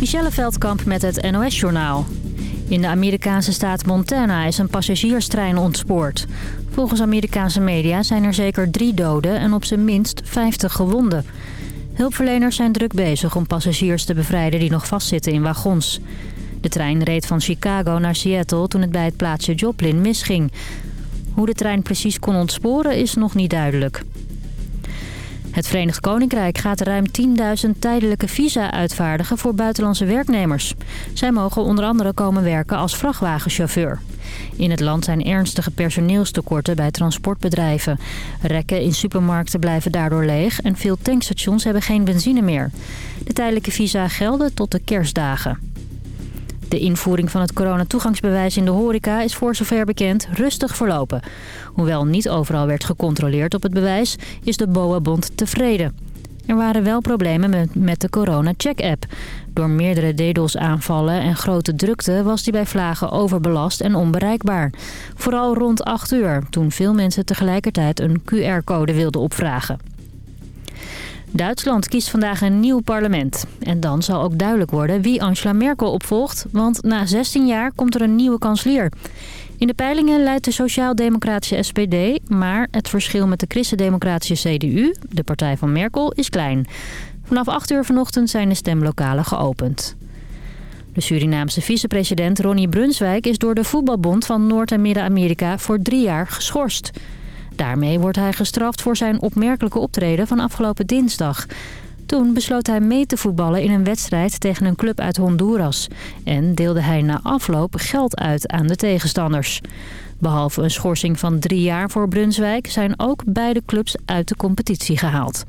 Michelle Veldkamp met het NOS-journaal. In de Amerikaanse staat Montana is een passagierstrein ontspoord. Volgens Amerikaanse media zijn er zeker drie doden en op zijn minst 50 gewonden. Hulpverleners zijn druk bezig om passagiers te bevrijden die nog vastzitten in wagons. De trein reed van Chicago naar Seattle toen het bij het plaatsje Joplin misging. Hoe de trein precies kon ontsporen is nog niet duidelijk. Het Verenigd Koninkrijk gaat ruim 10.000 tijdelijke visa uitvaardigen voor buitenlandse werknemers. Zij mogen onder andere komen werken als vrachtwagenchauffeur. In het land zijn ernstige personeelstekorten bij transportbedrijven. Rekken in supermarkten blijven daardoor leeg en veel tankstations hebben geen benzine meer. De tijdelijke visa gelden tot de kerstdagen. De invoering van het coronatoegangsbewijs in de horeca is voor zover bekend rustig verlopen. Hoewel niet overal werd gecontroleerd op het bewijs, is de BOA-bond tevreden. Er waren wel problemen met de corona-check-app. Door meerdere DDoS-aanvallen en grote drukte was die bij vlagen overbelast en onbereikbaar. Vooral rond 8 uur, toen veel mensen tegelijkertijd een QR-code wilden opvragen. Duitsland kiest vandaag een nieuw parlement. En dan zal ook duidelijk worden wie Angela Merkel opvolgt... want na 16 jaar komt er een nieuwe kanselier. In de peilingen leidt de sociaal-democratische SPD... maar het verschil met de christendemocratische CDU, de partij van Merkel, is klein. Vanaf 8 uur vanochtend zijn de stemlokalen geopend. De Surinaamse vicepresident Ronnie Brunswijk is door de voetbalbond van Noord- en Midden-Amerika voor drie jaar geschorst... Daarmee wordt hij gestraft voor zijn opmerkelijke optreden van afgelopen dinsdag. Toen besloot hij mee te voetballen in een wedstrijd tegen een club uit Honduras. En deelde hij na afloop geld uit aan de tegenstanders. Behalve een schorsing van drie jaar voor Brunswijk... zijn ook beide clubs uit de competitie gehaald.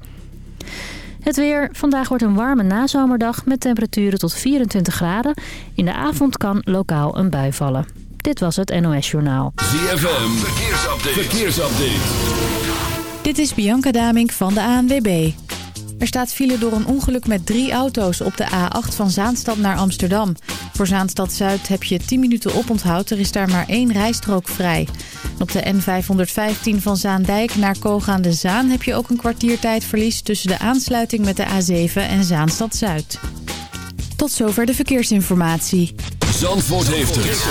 Het weer. Vandaag wordt een warme nazomerdag met temperaturen tot 24 graden. In de avond kan lokaal een bui vallen. Dit was het NOS Journaal. ZFM, verkeersupdate. verkeersupdate. Dit is Bianca Damink van de ANWB. Er staat file door een ongeluk met drie auto's op de A8 van Zaanstad naar Amsterdam. Voor Zaanstad Zuid heb je 10 minuten oponthoud. Er is daar maar één rijstrook vrij. op de N515 van Zaandijk naar Koog aan de Zaan... heb je ook een kwartiertijdverlies tussen de aansluiting met de A7 en Zaanstad Zuid. Tot zover de verkeersinformatie. Zandvoort heeft het.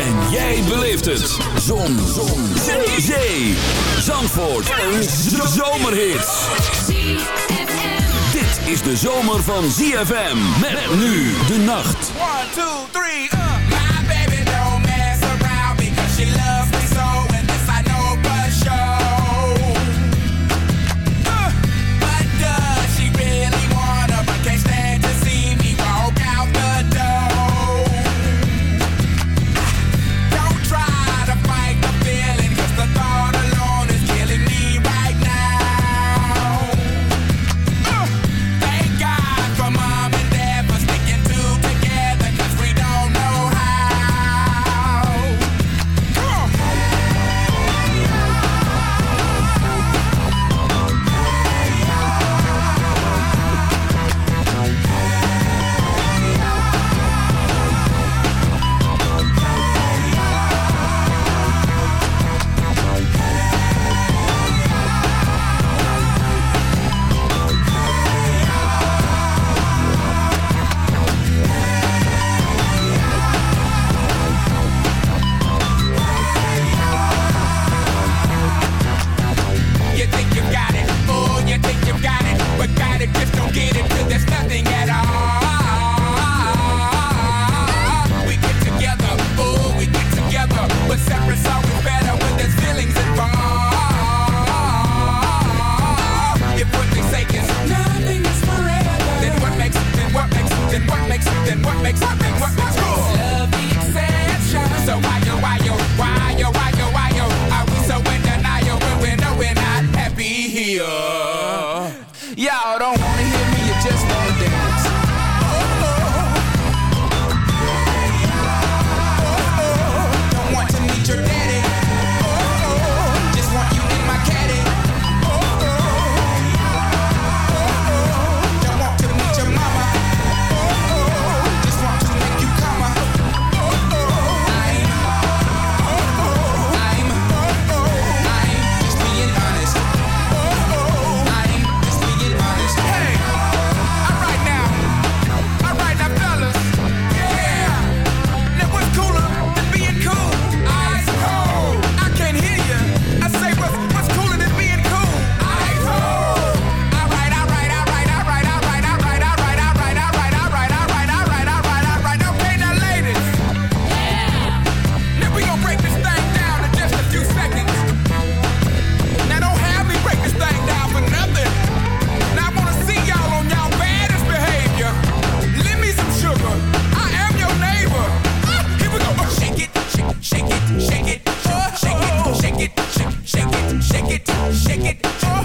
En jij beleeft het. Zon. Zon. Zee. Zee. Zandvoort. Een zomerhit. Dit is de zomer van ZFM. Met nu de nacht. 1, 2, 3, My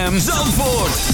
ZFM Zandvoort.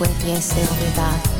with you, Silver Dove.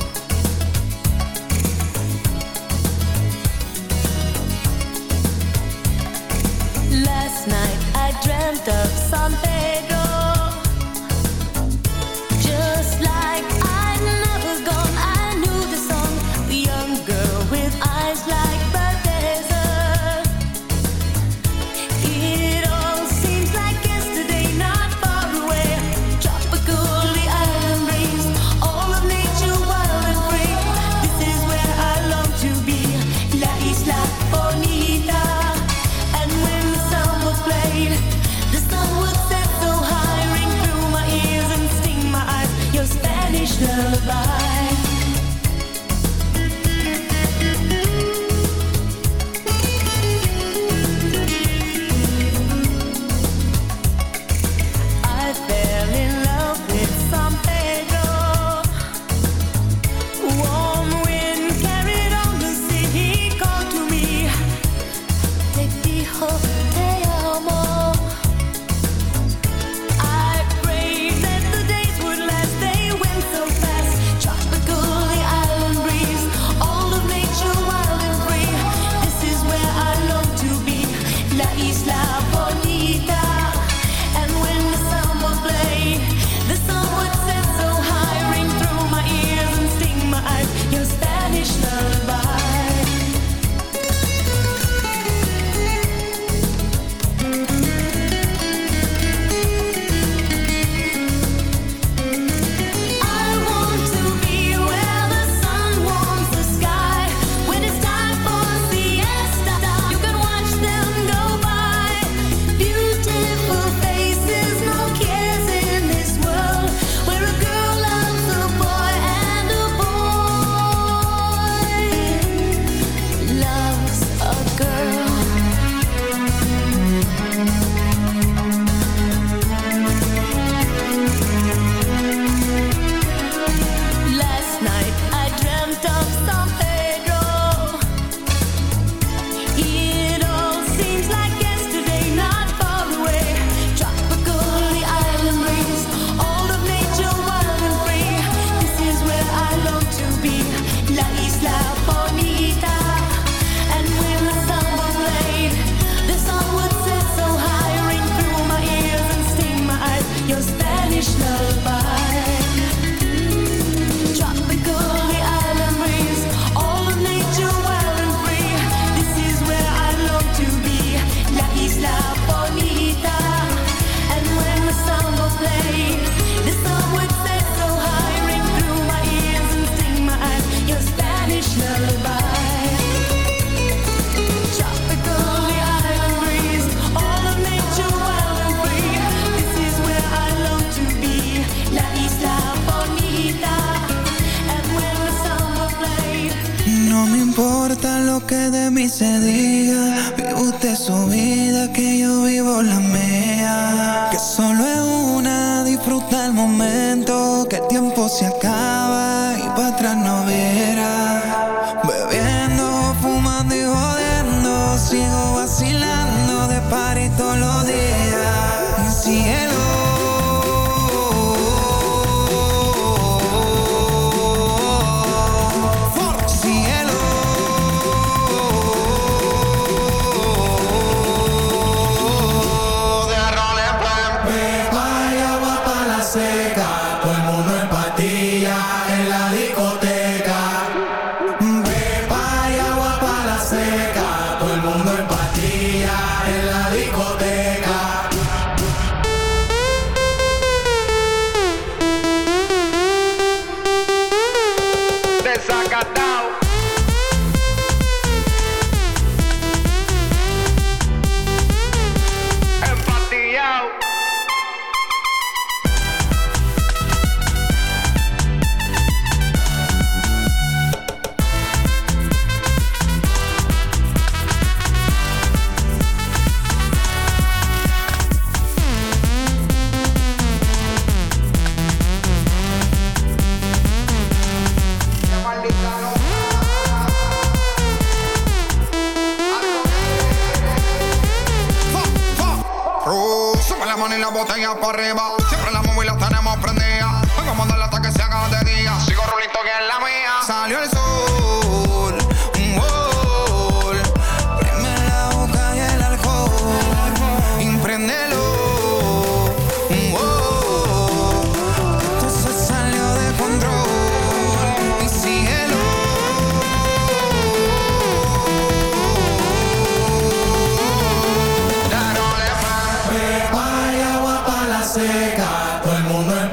Seca, todo el mundo en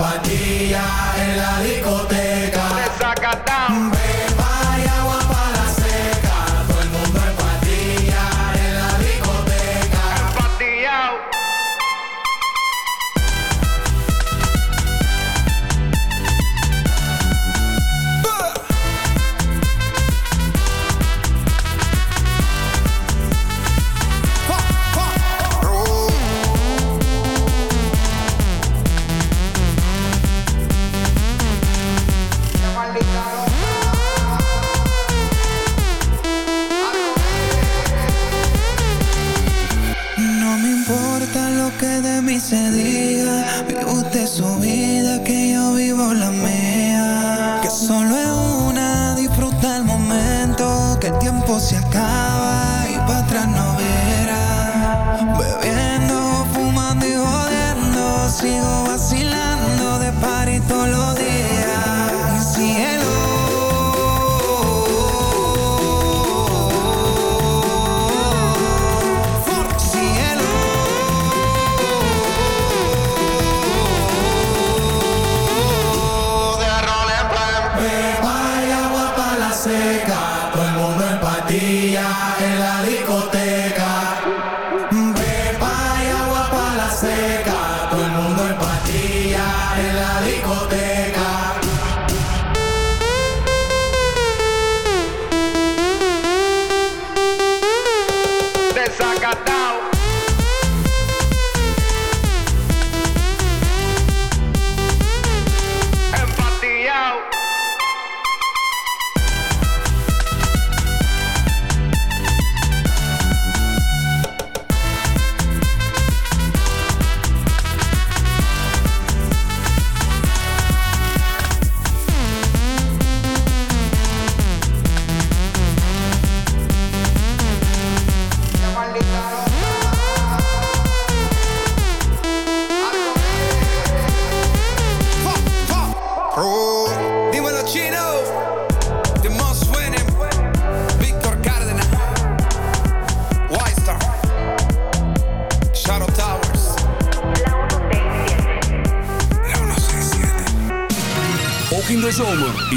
en la discoteca.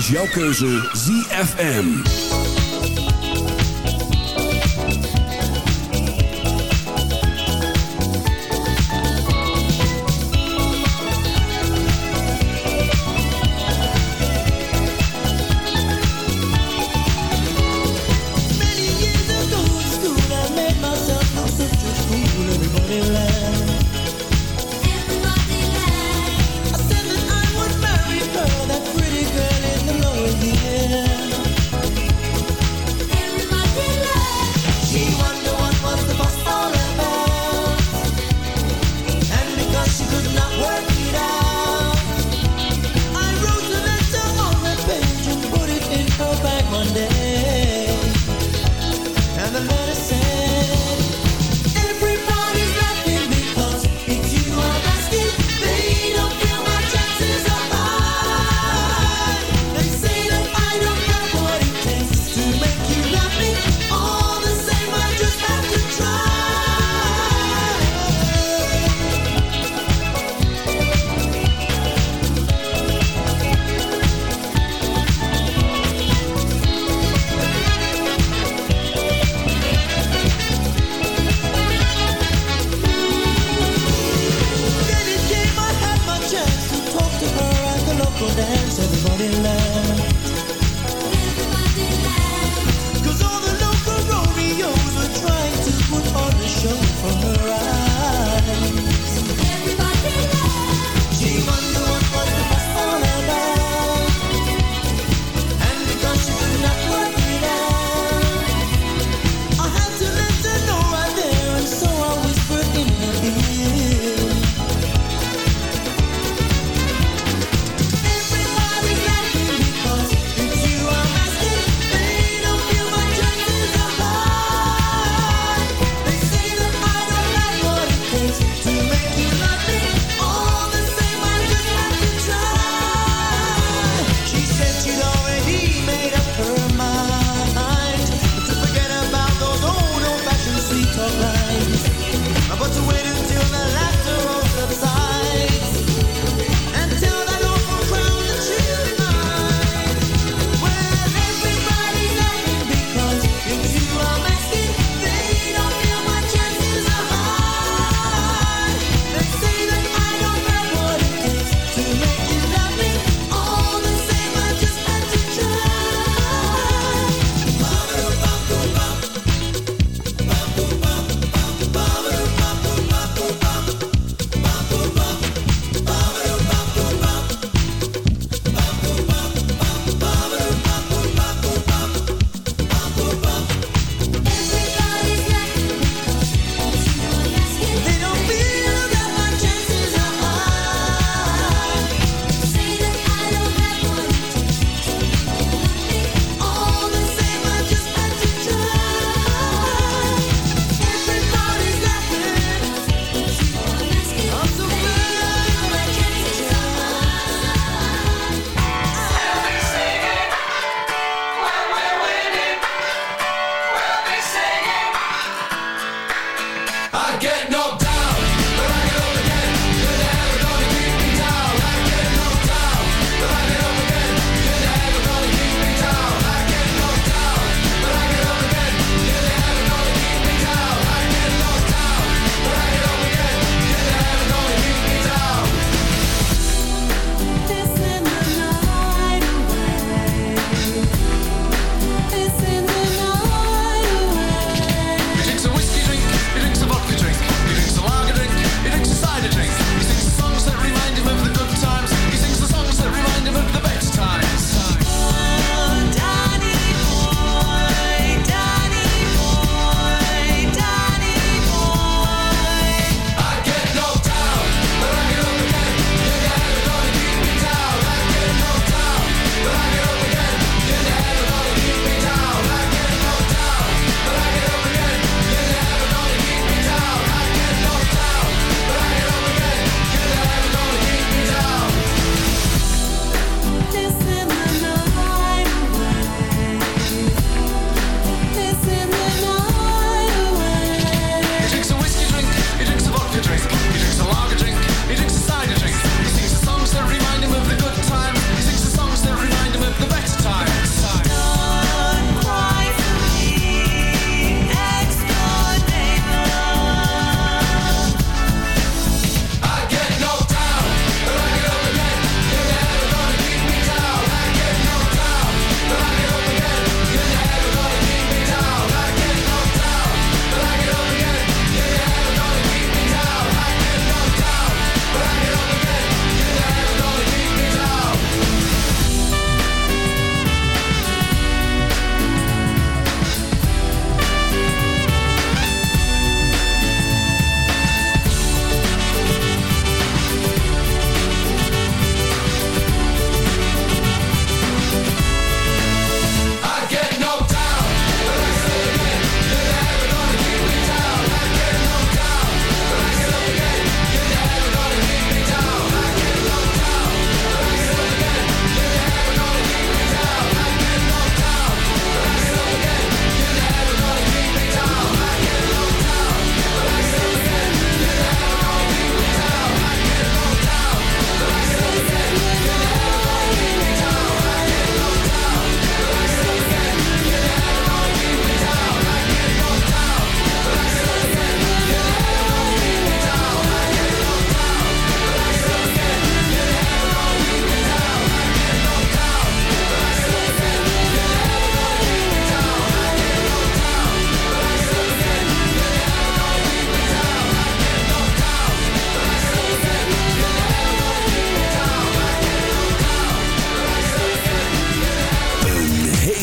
Is jouw keuze ZFM.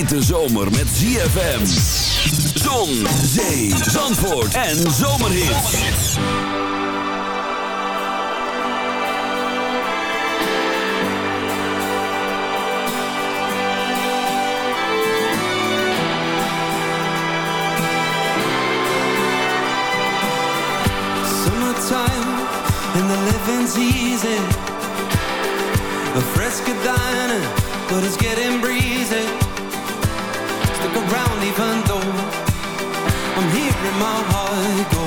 Hete zomer met ZFM. Zon, zee, zandvoort en zomerhits. Summertime and the living's easy. A fresca dining, but it's getting breezy. Even though I'm hearing my heart go.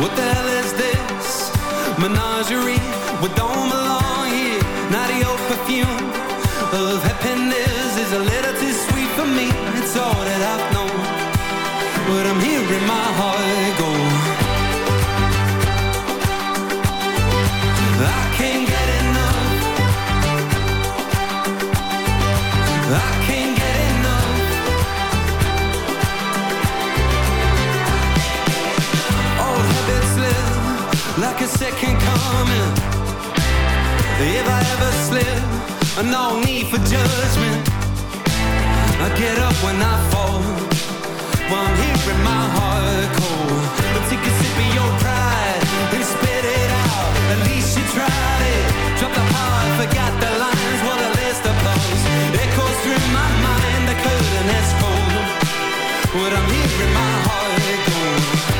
What the hell is this? Menagerie, we don't belong here. Not your perfume of happiness is a little too sweet for me. It's all that I've known. But I'm hearing my heart go. I can't like a second coming. If I ever slip, no need for judgment. I get up when I fall. While I'm hearing my heart cold. But take a sip of your pride and spit it out. At least you tried it. Drop the heart, forgot the lines. What a list of blows. Echoes through my mind. The curtain is cold. What I'm hearing my heart go.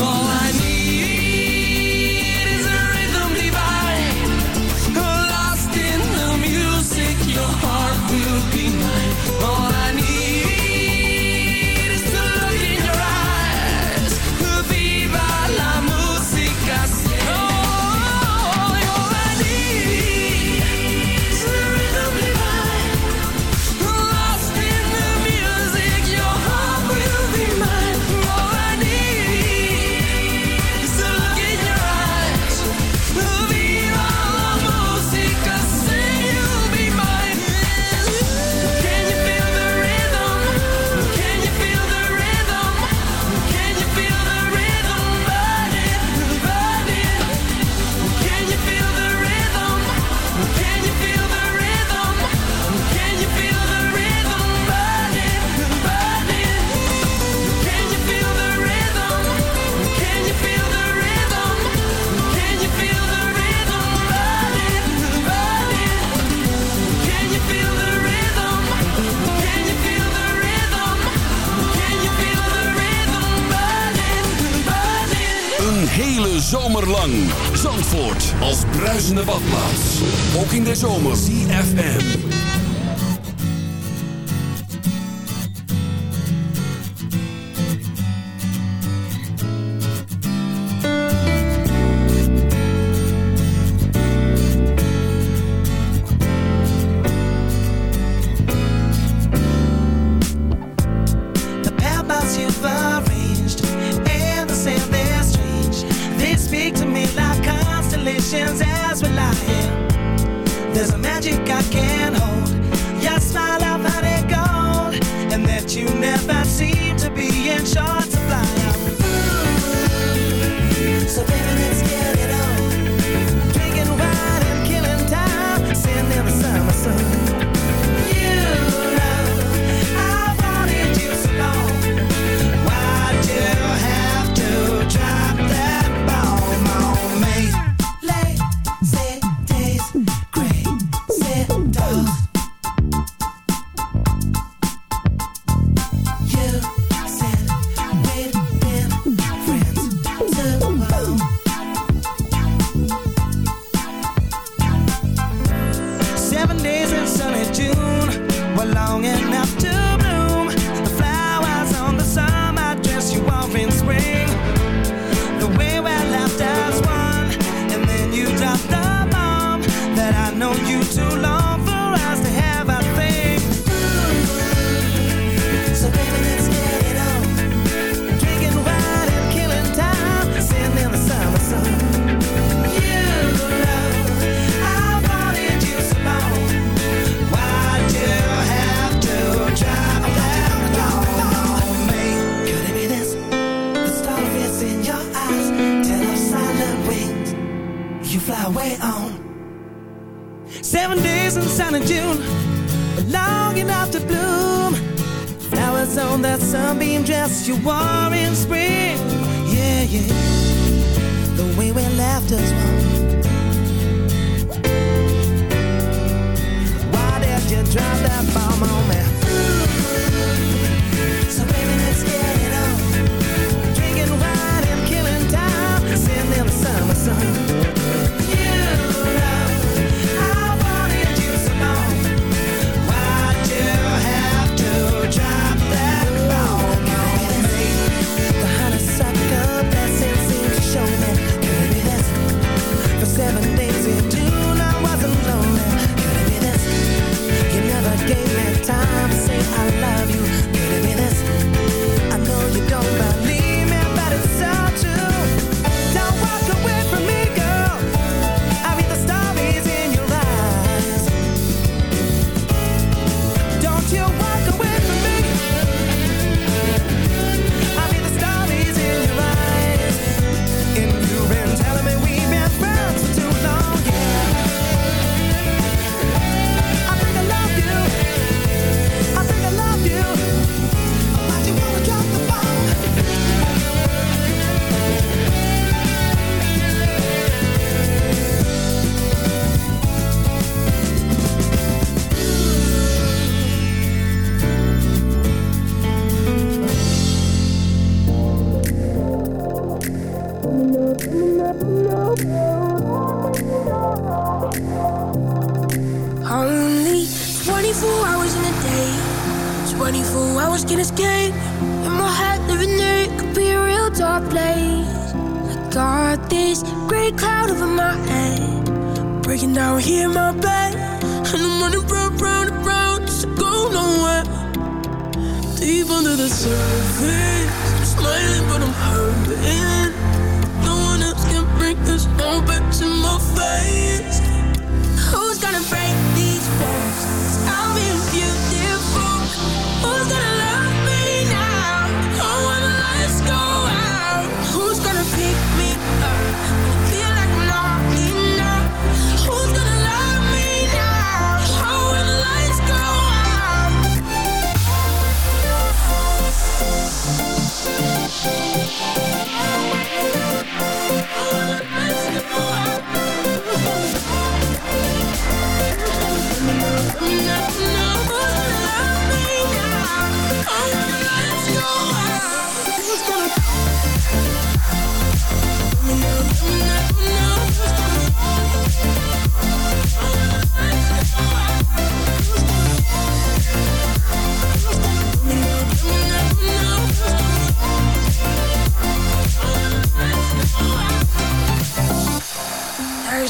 Oh.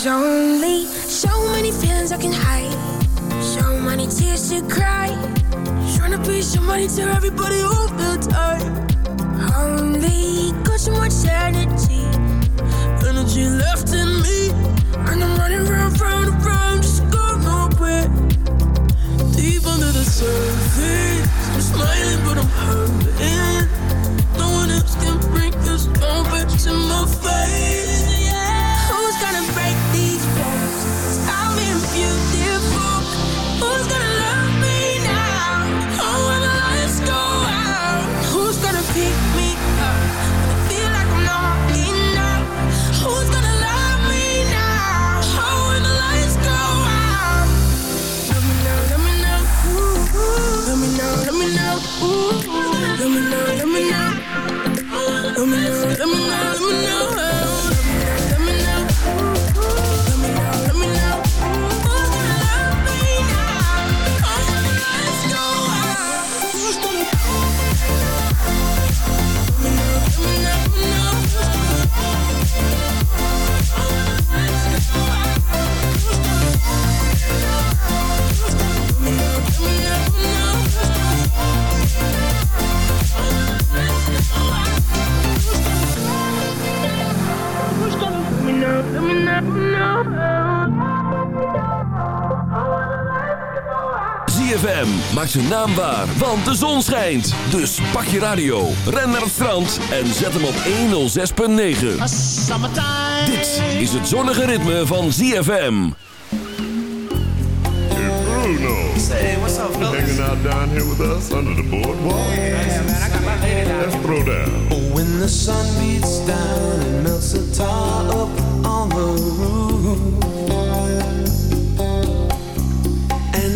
only so many feelings I can hide. So many tears to cry. Trying to be somebody to everybody all the time Only got so much energy. Energy left in me. And I'm running around from Maak zijn naam waar, want de zon schijnt. Dus pak je radio, ren naar het strand en zet hem op 106.9. Dit is het zonnige ritme van ZFM. Hey Bruno. Say, what's up, fellas? Hanging out down here with us under the boardwalk. Oh, yeah, man, I got my lady down. Let's throw down. Oh, when the sun beats down and melts the tar up on the roof.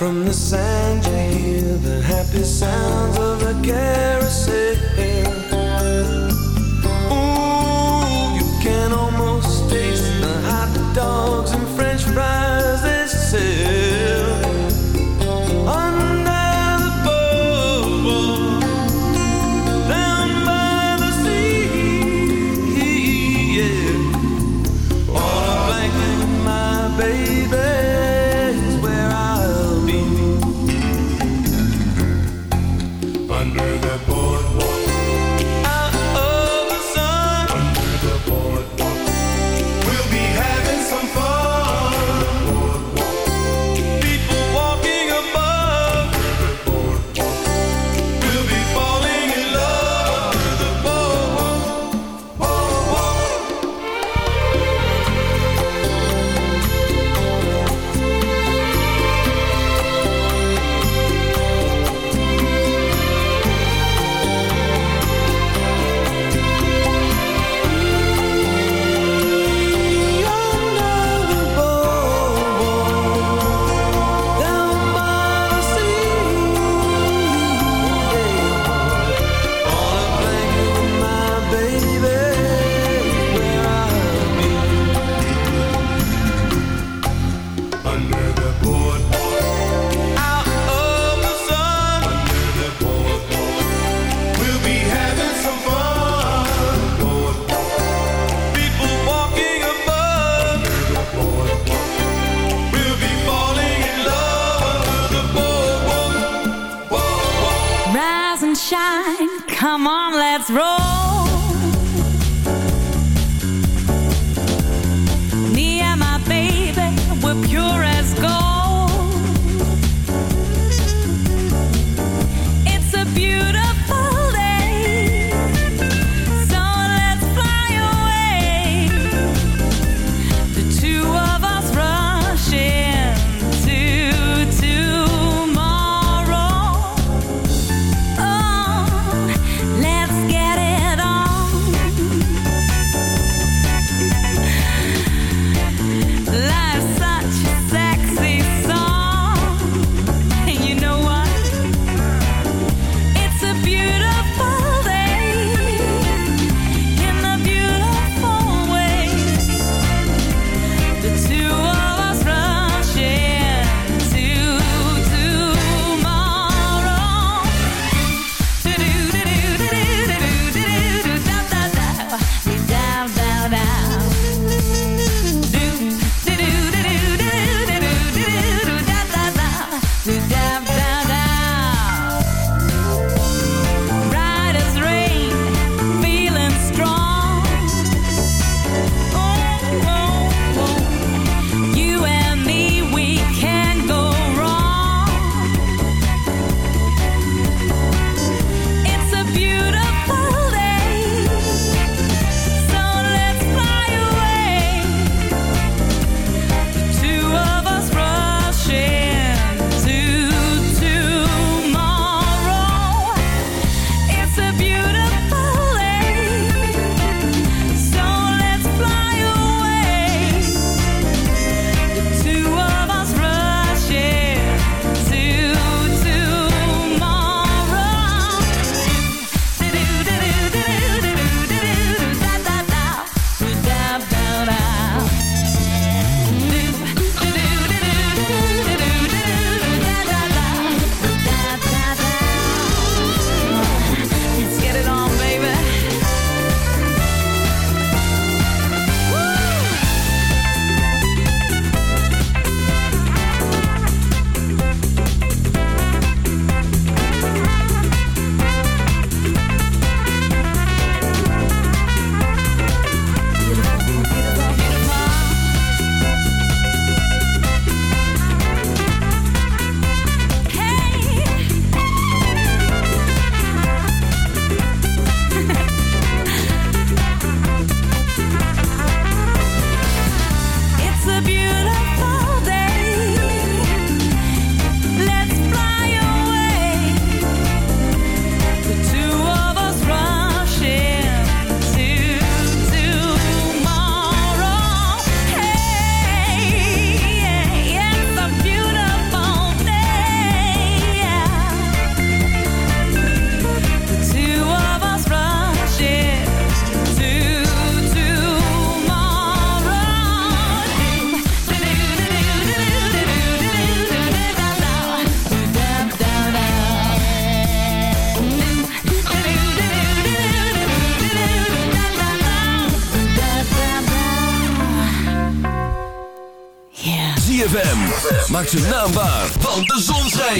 From the sand I hear the happy sounds of a carousel.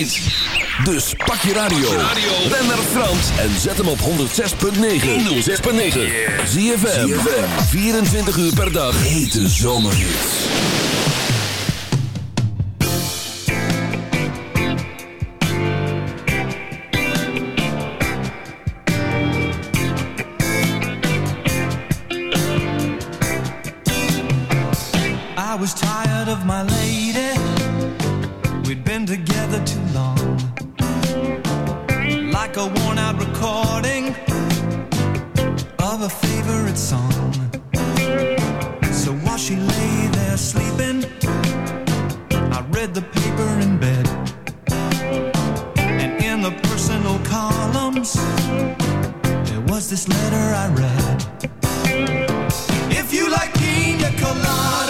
Schijnt. Dus pak je radio. Ben naar Frans en zet hem op 106.9. 106.9. ZFM. 24 uur per dag. Hete zomerhits. I was tired of my lady. We'd been together too long. Like a worn out recording of a favorite song. So while she lay there sleeping, I read the paper in bed. And in the personal columns, there was this letter I read. If you like pina coladas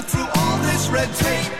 cut through all this red tape.